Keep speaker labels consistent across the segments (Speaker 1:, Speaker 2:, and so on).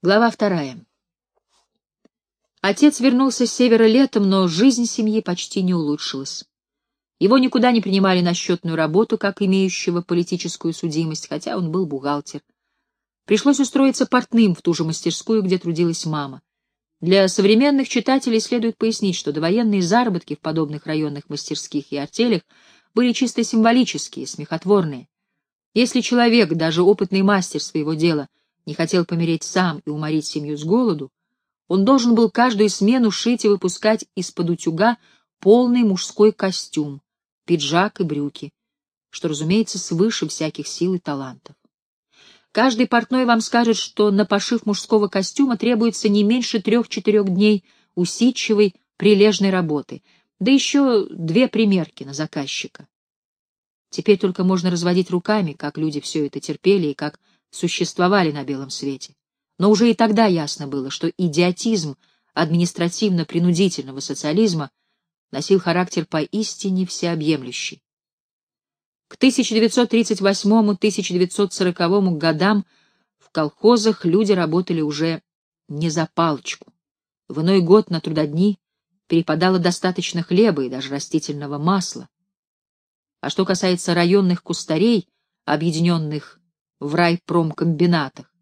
Speaker 1: Глава вторая. Отец вернулся с севера летом, но жизнь семьи почти не улучшилась. Его никуда не принимали на счетную работу, как имеющего политическую судимость, хотя он был бухгалтер. Пришлось устроиться портным в ту же мастерскую, где трудилась мама. Для современных читателей следует пояснить, что довоенные заработки в подобных районных мастерских и артелях были чисто символические, смехотворные. Если человек, даже опытный мастер своего дела, не хотел помереть сам и уморить семью с голоду, он должен был каждую смену шить и выпускать из-под утюга полный мужской костюм, пиджак и брюки, что, разумеется, свыше всяких сил и талантов. Каждый портной вам скажет, что на пошив мужского костюма требуется не меньше трех-четырех дней усидчивой, прилежной работы, да еще две примерки на заказчика. Теперь только можно разводить руками, как люди все это терпели и как существовали на белом свете. Но уже и тогда ясно было, что идиотизм административно-принудительного социализма носил характер поистине всеобъемлющий. К 1938-1940 годам в колхозах люди работали уже не за палочку. В иной год на трудодни перепадало достаточно хлеба и даже растительного масла. А что касается районных кустарей, объединенных в райпромкомбинатах,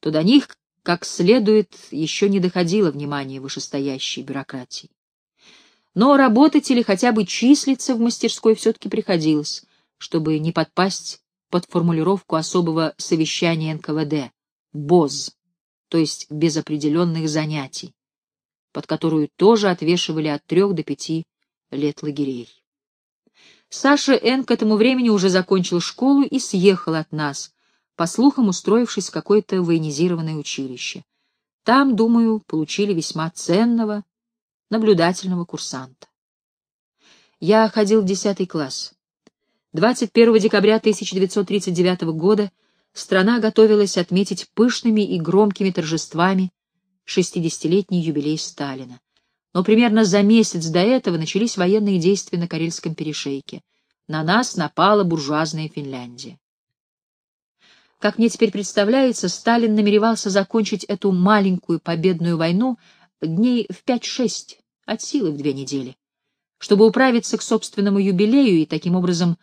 Speaker 1: то до них как следует еще не доходило внимание вышестоящей бюрократии. Но работать или хотя бы числиться в мастерской все-таки приходилось, чтобы не подпасть под формулировку особого совещания НКВД — БОЗ, то есть без определенных занятий, под которую тоже отвешивали от трех до пяти лет лагерей. Саша Н. к этому времени уже закончил школу и съехал от нас, по слухам устроившись в какое-то военизированное училище. Там, думаю, получили весьма ценного, наблюдательного курсанта. Я ходил в десятый класс. 21 декабря 1939 года страна готовилась отметить пышными и громкими торжествами 60-летний юбилей Сталина. Но примерно за месяц до этого начались военные действия на Карельском перешейке. На нас напала буржуазная Финляндия. Как мне теперь представляется, Сталин намеревался закончить эту маленькую победную войну дней в пять-шесть, от силы в две недели, чтобы управиться к собственному юбилею и таким образом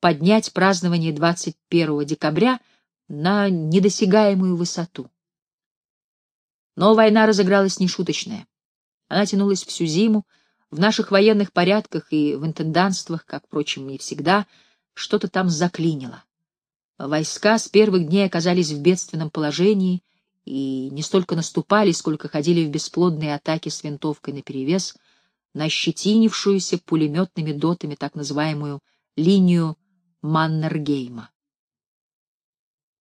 Speaker 1: поднять празднование 21 декабря на недосягаемую высоту. Но война разыгралась нешуточная. Она тянулась всю зиму, в наших военных порядках и в интендантствах, как, впрочем, и всегда, что-то там заклинило. Войска с первых дней оказались в бедственном положении и не столько наступали, сколько ходили в бесплодные атаки с винтовкой наперевес на щетинившуюся пулеметными дотами так называемую линию Маннергейма.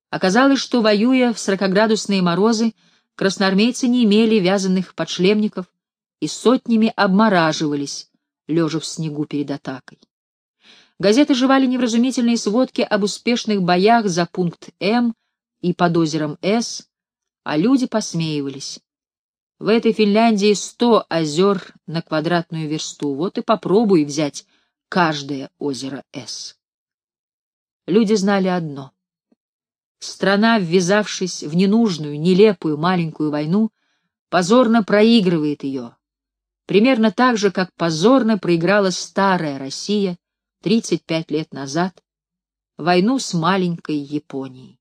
Speaker 1: Оказалось, что, воюя в сорокоградусные морозы, красноармейцы не имели вязаных подшлемников, и сотнями обмораживались, лежа в снегу перед атакой. Газеты жевали невразумительные сводки об успешных боях за пункт М и под озером С, а люди посмеивались. В этой Финляндии сто озер на квадратную версту, вот и попробуй взять каждое озеро С. Люди знали одно. Страна, ввязавшись в ненужную, нелепую маленькую войну, позорно проигрывает ее, примерно так же, как позорно проиграла старая Россия 35 лет назад войну с маленькой Японией.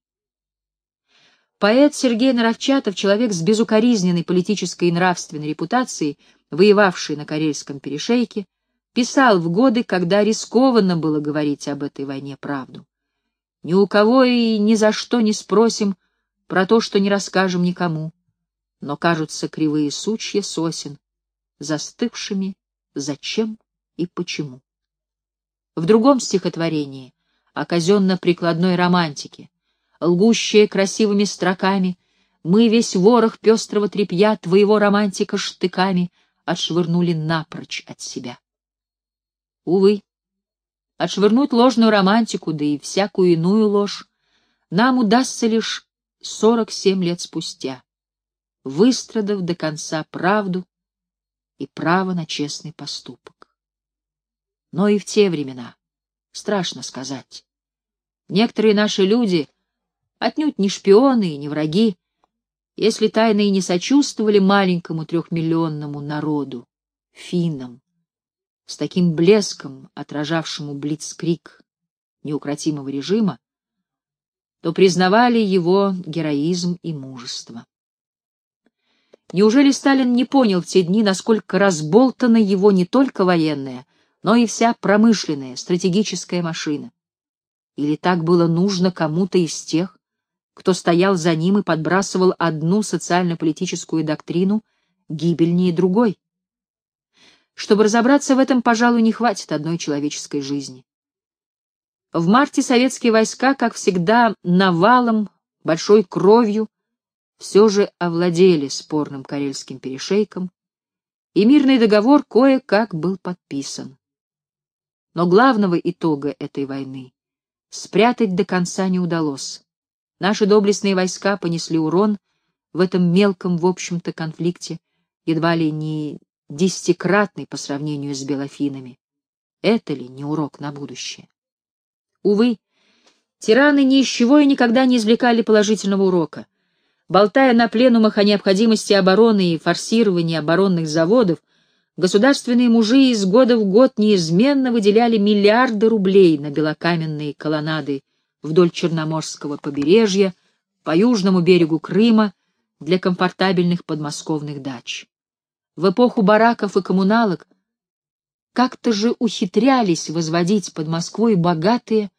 Speaker 1: Поэт Сергей Наровчатов, человек с безукоризненной политической и нравственной репутацией, воевавший на Карельском перешейке, писал в годы, когда рискованно было говорить об этой войне правду. Ни у кого и ни за что не спросим про то, что не расскажем никому, но кажутся кривые сучья сосен, застывшими зачем и почему. В другом стихотворении, о казенно-прикладной романтике, лгущее красивыми строками, мы весь ворох пестрого тряпья твоего романтика штыками отшвырнули напрочь от себя. Увы, отшвырнуть ложную романтику, да и всякую иную ложь, нам удастся лишь сорок семь лет спустя, выстрадав до конца правду и право на честный поступок. Но и в те времена, страшно сказать, некоторые наши люди, отнюдь не шпионы и не враги, если тайно и не сочувствовали маленькому трехмиллионному народу, финнам, с таким блеском отражавшему блицкрик неукротимого режима, то признавали его героизм и мужество. Неужели Сталин не понял в те дни, насколько разболтана его не только военная, но и вся промышленная, стратегическая машина? Или так было нужно кому-то из тех, кто стоял за ним и подбрасывал одну социально-политическую доктрину гибельнее другой? Чтобы разобраться в этом, пожалуй, не хватит одной человеческой жизни. В марте советские войска, как всегда, навалом, большой кровью, все же овладели спорным Карельским перешейком, и мирный договор кое-как был подписан. Но главного итога этой войны спрятать до конца не удалось. Наши доблестные войска понесли урон в этом мелком, в общем-то, конфликте, едва ли не десятикратный по сравнению с белофинами. Это ли не урок на будущее? Увы, тираны ни из чего и никогда не извлекали положительного урока. Болтая на пленумах о необходимости обороны и форсировании оборонных заводов, государственные мужи из года в год неизменно выделяли миллиарды рублей на белокаменные колоннады вдоль Черноморского побережья, по южному берегу Крыма для комфортабельных подмосковных дач. В эпоху бараков и коммуналок как-то же ухитрялись возводить под Москвой богатые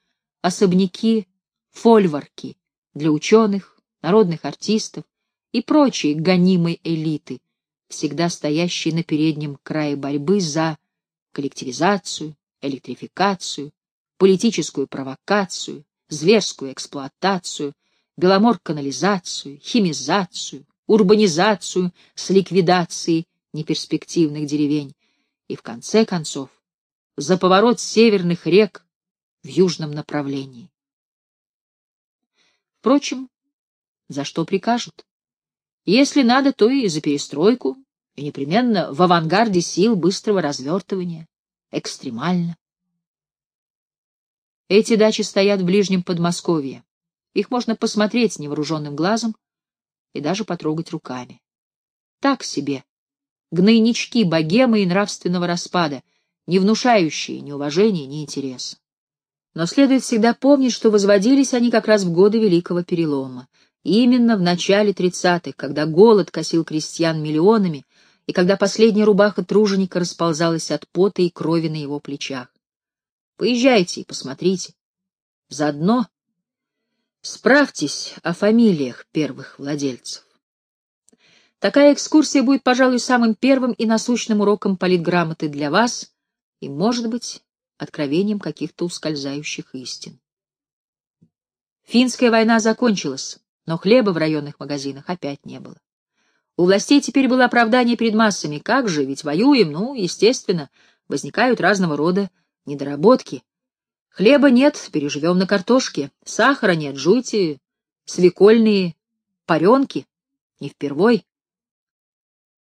Speaker 1: особняки-фольварки для ученых, народных артистов и прочей гонимой элиты, всегда стоящей на переднем крае борьбы за коллективизацию, электрификацию, политическую провокацию, зверскую эксплуатацию, беломор-канализацию, химизацию, урбанизацию с ликвидацией неперспективных деревень и, в конце концов, за поворот северных рек в южном направлении. Впрочем, за что прикажут. Если надо, то и за перестройку, и непременно в авангарде сил быстрого развертывания, экстремально. Эти дачи стоят в ближнем Подмосковье. Их можно посмотреть невооруженным глазом и даже потрогать руками. Так себе. Гнойнички богемы и нравственного распада, не внушающие ни уважения, ни интереса. Но следует всегда помнить, что возводились они как раз в годы Великого Перелома, Именно в начале тридцатых, когда голод косил крестьян миллионами, и когда последняя рубаха труженика расползалась от пота и крови на его плечах. Поезжайте и посмотрите. Заодно справьтесь о фамилиях первых владельцев. Такая экскурсия будет, пожалуй, самым первым и насущным уроком политграмоты для вас и, может быть, откровением каких-то ускользающих истин. Финская война закончилась но хлеба в районных магазинах опять не было. У властей теперь было оправдание перед массами. Как же, ведь воюем, ну, естественно, возникают разного рода недоработки. Хлеба нет, переживем на картошке. Сахара нет, жуйте свекольные паренки. Не впервой.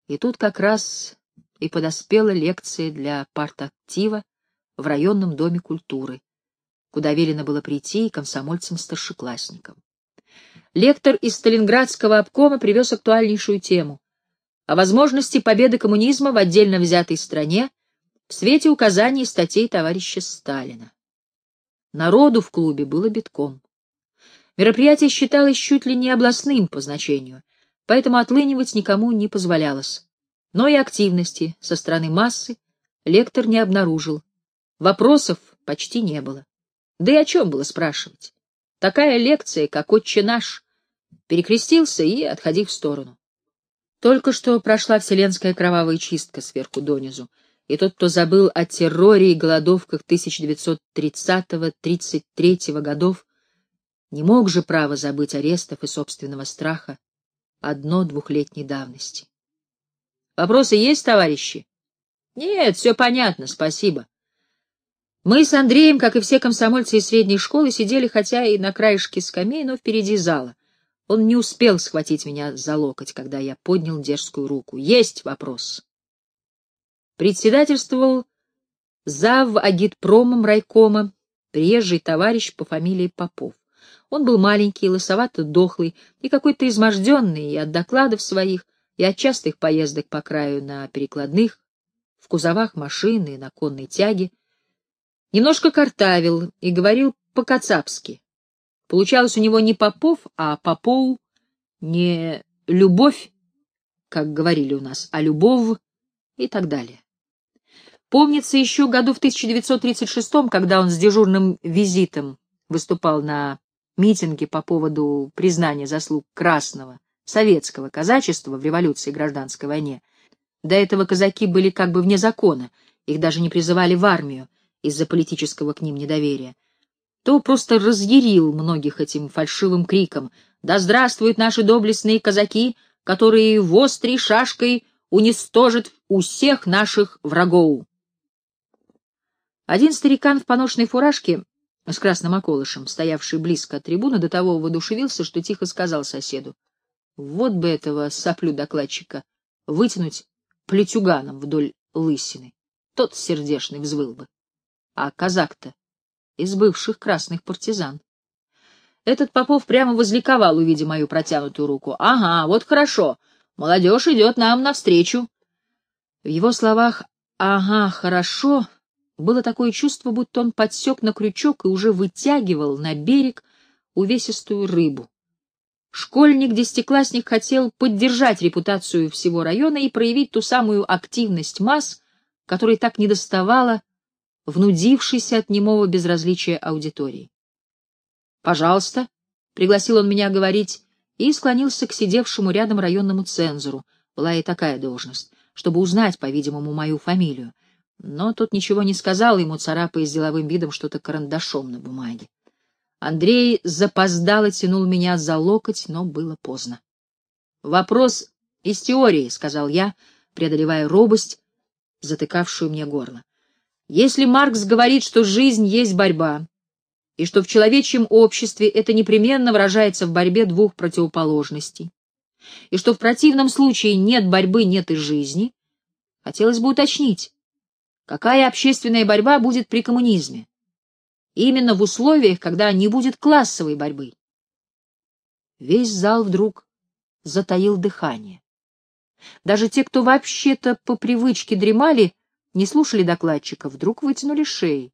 Speaker 1: И тут как раз и подоспела лекция для партактива в районном доме культуры, куда велено было прийти комсомольцам-старшеклассникам лектор из Сталинградского обкома привез актуальнейшую тему о возможности победы коммунизма в отдельно взятой стране в свете указаний статей товарища Сталина. Народу в клубе было битком. Мероприятие считалось чуть ли не областным по значению, поэтому отлынивать никому не позволялось. Но и активности со стороны массы лектор не обнаружил. Вопросов почти не было. Да и о чем было спрашивать? Такая лекция, как «Отче наш», перекрестился и отходи в сторону. Только что прошла вселенская кровавая чистка сверху донизу, и тот, кто забыл о терроре и голодовках 1930-33 годов, не мог же право забыть арестов и собственного страха одно-двухлетней давности. Вопросы есть, товарищи? Нет, все понятно, спасибо. Мы с Андреем, как и все комсомольцы из средней школы, сидели хотя и на краешке скамей, но впереди зала. Он не успел схватить меня за локоть, когда я поднял дерзкую руку. Есть вопрос. Председательствовал зав агитпромом райкома, приезжий товарищ по фамилии Попов. Он был маленький, лысовато-дохлый и какой-то изможденный и от докладов своих, и от частых поездок по краю на перекладных, в кузовах машины и на конной тяге. Немножко картавил и говорил по-кацапски. Получалось у него не Попов, а Попоу, не любовь, как говорили у нас, а любовь и так далее. Помнится еще году в 1936 когда он с дежурным визитом выступал на митинге по поводу признания заслуг красного советского казачества в революции и гражданской войне. До этого казаки были как бы вне закона, их даже не призывали в армию из-за политического к ним недоверия. То просто разъярил многих этим фальшивым криком «Да здравствуют наши доблестные казаки, которые вострой шашкой уничтожат у всех наших врагов!» Один старикан в поношенной фуражке с красным околышем, стоявший близко от трибуны, до того воодушевился, что тихо сказал соседу. Вот бы этого соплю-докладчика вытянуть плетюганом вдоль лысины. Тот сердешный взвыл бы. А казак-то из бывших красных партизан. Этот Попов прямо возликовал, увидя мою протянутую руку. «Ага, вот хорошо. Молодежь идет нам навстречу». В его словах «ага, хорошо» Было такое чувство, будто он подсек на крючок и уже вытягивал на берег увесистую рыбу. Школьник-десятиклассник хотел поддержать репутацию всего района и проявить ту самую активность масс, которой так недоставало внудившейся от немого безразличия аудитории. «Пожалуйста», — пригласил он меня говорить, и склонился к сидевшему рядом районному цензору, была и такая должность, чтобы узнать, по-видимому, мою фамилию но тот ничего не сказал ему, царапая с деловым видом что-то карандашом на бумаге. Андрей запоздало тянул меня за локоть, но было поздно. «Вопрос из теории», — сказал я, преодолевая робость, затыкавшую мне горло. «Если Маркс говорит, что жизнь есть борьба, и что в человечьем обществе это непременно выражается в борьбе двух противоположностей, и что в противном случае нет борьбы, нет и жизни, хотелось бы уточнить, Какая общественная борьба будет при коммунизме? Именно в условиях, когда не будет классовой борьбы. Весь зал вдруг затаил дыхание. Даже те, кто вообще-то по привычке дремали, не слушали докладчика, вдруг вытянули шеи.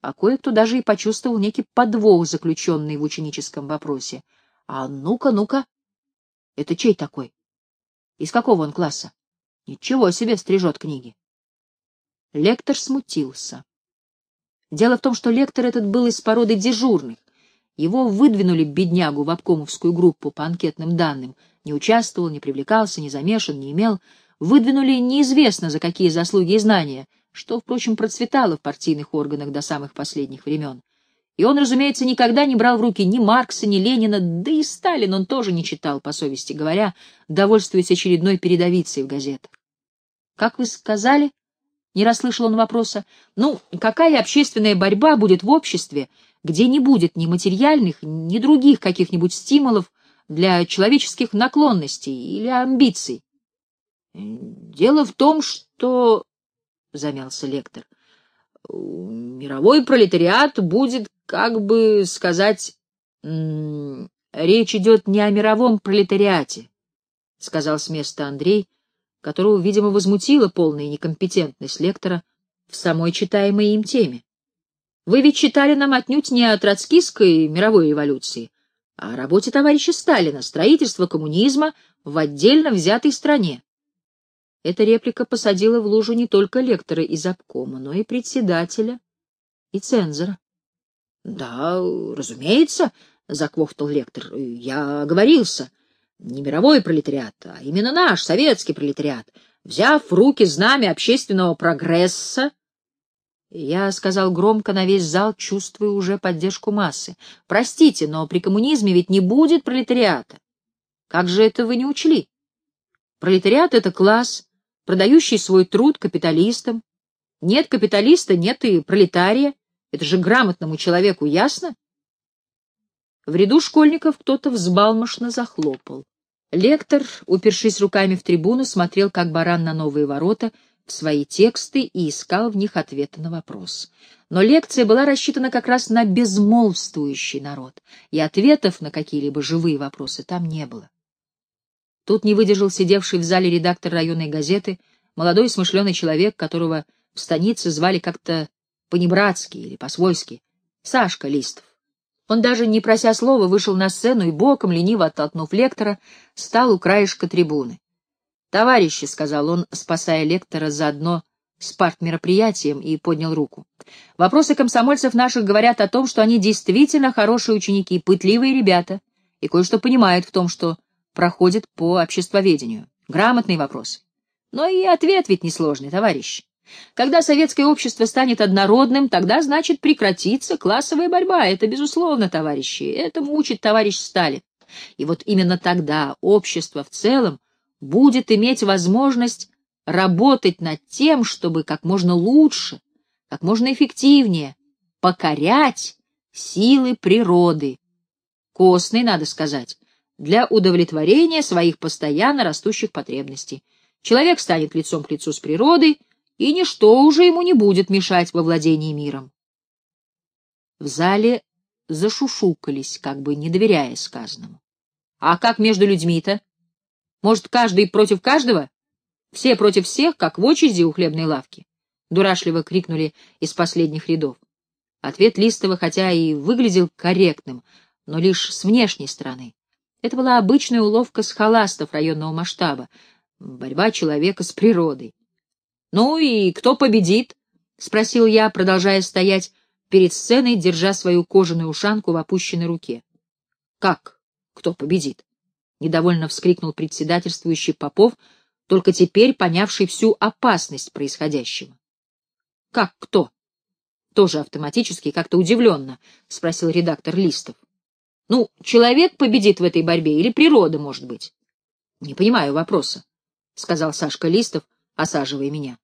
Speaker 1: А кое-кто даже и почувствовал некий подвох, заключенный в ученическом вопросе. А ну-ка, ну-ка, это чей такой? Из какого он класса? Ничего себе стрижет книги. Лектор смутился. Дело в том, что лектор этот был из породы дежурных. Его выдвинули беднягу в обкомовскую группу по анкетным данным. Не участвовал, не привлекался, не замешан, не имел. Выдвинули неизвестно за какие заслуги и знания, что, впрочем, процветало в партийных органах до самых последних времен. И он, разумеется, никогда не брал в руки ни Маркса, ни Ленина, да и Сталин он тоже не читал, по совести говоря, довольствуясь очередной передовицей в газетах. Как вы сказали, не расслышал он вопроса. Ну, какая общественная борьба будет в обществе, где не будет ни материальных, ни других каких-нибудь стимулов для человеческих наклонностей или амбиций? Дело в том, что, — замялся лектор, — мировой пролетариат будет, как бы сказать, речь идет не о мировом пролетариате, — сказал с места Андрей, которого, видимо, возмутила полная некомпетентность лектора в самой читаемой им теме. Вы ведь читали нам отнюдь не о троцкистской мировой революции, а о работе товарища Сталина, строительство коммунизма в отдельно взятой стране. Эта реплика посадила в лужу не только лектора из обкома, но и председателя, и цензора. — Да, разумеется, — заквохтал лектор, — я оговорился. Не мировой пролетариат, а именно наш, советский пролетариат, взяв в руки знамя общественного прогресса, я сказал громко на весь зал, чувствуя уже поддержку массы. Простите, но при коммунизме ведь не будет пролетариата. Как же это вы не учли? Пролетариат — это класс, продающий свой труд капиталистам. Нет капиталиста, нет и пролетария. Это же грамотному человеку ясно? В ряду школьников кто-то взбалмошно захлопал. Лектор, упершись руками в трибуну, смотрел, как баран на новые ворота, в свои тексты и искал в них ответы на вопрос. Но лекция была рассчитана как раз на безмолвствующий народ, и ответов на какие-либо живые вопросы там не было. Тут не выдержал сидевший в зале редактор районной газеты, молодой смышленый человек, которого в станице звали как-то по-небратски или по-свойски, Сашка Листов. Он даже, не прося слова, вышел на сцену и боком, лениво оттолкнув лектора, стал у краешка трибуны. «Товарищи», — сказал он, спасая лектора заодно с партмероприятием, и поднял руку. «Вопросы комсомольцев наших говорят о том, что они действительно хорошие ученики, пытливые ребята, и кое-что понимают в том, что проходит по обществоведению. Грамотные вопросы. Но и ответ ведь несложный, товарищи. Когда советское общество станет однородным, тогда, значит, прекратится классовая борьба. Это безусловно, товарищи. Этому учит товарищ Сталин. И вот именно тогда общество в целом будет иметь возможность работать над тем, чтобы как можно лучше, как можно эффективнее покорять силы природы. Костной, надо сказать, для удовлетворения своих постоянно растущих потребностей. Человек станет лицом к лицу с природой, и ничто уже ему не будет мешать во владении миром. В зале зашушукались, как бы не доверяя сказанному. А как между людьми-то? Может, каждый против каждого? Все против всех, как в очереди у хлебной лавки? Дурашливо крикнули из последних рядов. Ответ Листова, хотя и выглядел корректным, но лишь с внешней стороны. Это была обычная уловка схоластов районного масштаба, борьба человека с природой. «Ну и кто победит?» — спросил я, продолжая стоять перед сценой, держа свою кожаную ушанку в опущенной руке. «Как кто победит?» — недовольно вскрикнул председательствующий Попов, только теперь понявший всю опасность происходящего. «Как кто?» Тоже автоматически, как-то удивленно, — спросил редактор Листов. «Ну, человек победит в этой борьбе или природа, может быть?» «Не понимаю вопроса», — сказал Сашка Листов, осаживая меня.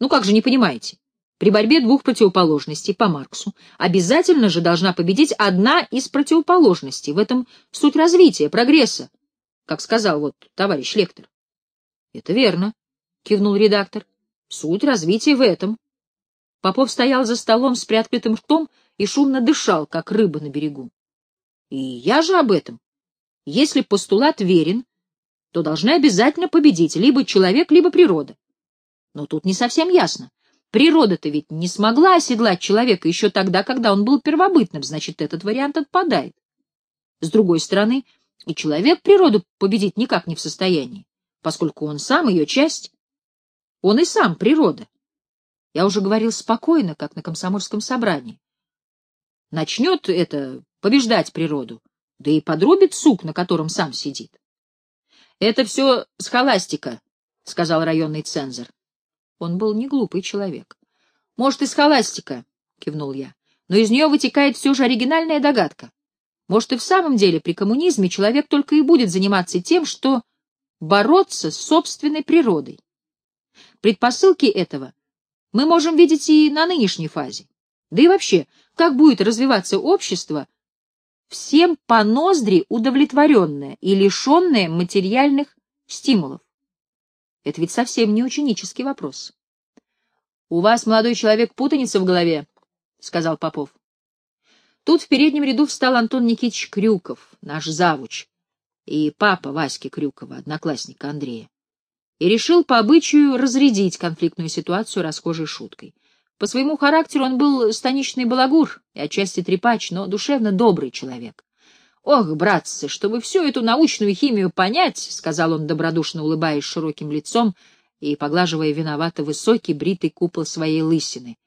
Speaker 1: Ну как же не понимаете? При борьбе двух противоположностей по Марксу обязательно же должна победить одна из противоположностей. В этом суть развития, прогресса, как сказал вот товарищ лектор. — Это верно, — кивнул редактор. — Суть развития в этом. Попов стоял за столом с приоткрытым ртом и шумно дышал, как рыба на берегу. И я же об этом. Если постулат верен, то должны обязательно победить либо человек, либо природа. Но тут не совсем ясно. Природа-то ведь не смогла оседлать человека еще тогда, когда он был первобытным, значит, этот вариант отпадает. С другой стороны, и человек природу победить никак не в состоянии, поскольку он сам ее часть. Он и сам природа. Я уже говорил спокойно, как на комсомольском собрании. Начнет это побеждать природу, да и подрубит сук, на котором сам сидит. — Это все схоластика, — сказал районный цензор. Он был не глупый человек. «Может, и схоластика», — кивнул я, — «но из нее вытекает все же оригинальная догадка. Может, и в самом деле при коммунизме человек только и будет заниматься тем, что бороться с собственной природой. Предпосылки этого мы можем видеть и на нынешней фазе. Да и вообще, как будет развиваться общество, всем по ноздри удовлетворенное и лишенное материальных стимулов. Это ведь совсем не ученический вопрос. — У вас, молодой человек, путаница в голове, — сказал Попов. Тут в переднем ряду встал Антон Никитич Крюков, наш завуч, и папа Васьки Крюкова, одноклассника Андрея, и решил по обычаю разрядить конфликтную ситуацию расхожей шуткой. По своему характеру он был станичный балагур и отчасти трепач, но душевно добрый человек. «Ох, братцы, чтобы всю эту научную химию понять», — сказал он, добродушно улыбаясь широким лицом и поглаживая виновато высокий бритый купол своей лысины.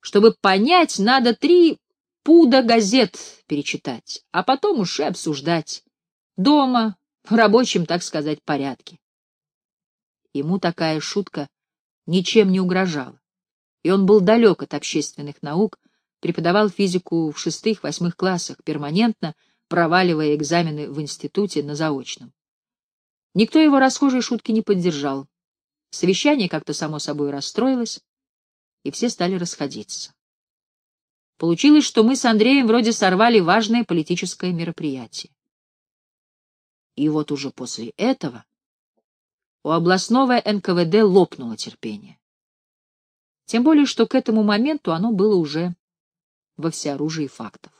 Speaker 1: «Чтобы понять, надо три пуда газет перечитать, а потом уж и обсуждать. Дома, в рабочем, так сказать, порядке». Ему такая шутка ничем не угрожала, и он был далек от общественных наук, преподавал физику в шестых-восьмых классах перманентно, проваливая экзамены в институте на заочном. Никто его расхожей шутки не поддержал. Совещание как-то само собой расстроилось, и все стали расходиться. Получилось, что мы с Андреем вроде сорвали важное политическое мероприятие. И вот уже после этого у областного НКВД лопнуло терпение. Тем более, что к этому моменту оно было уже во всеоружии фактов.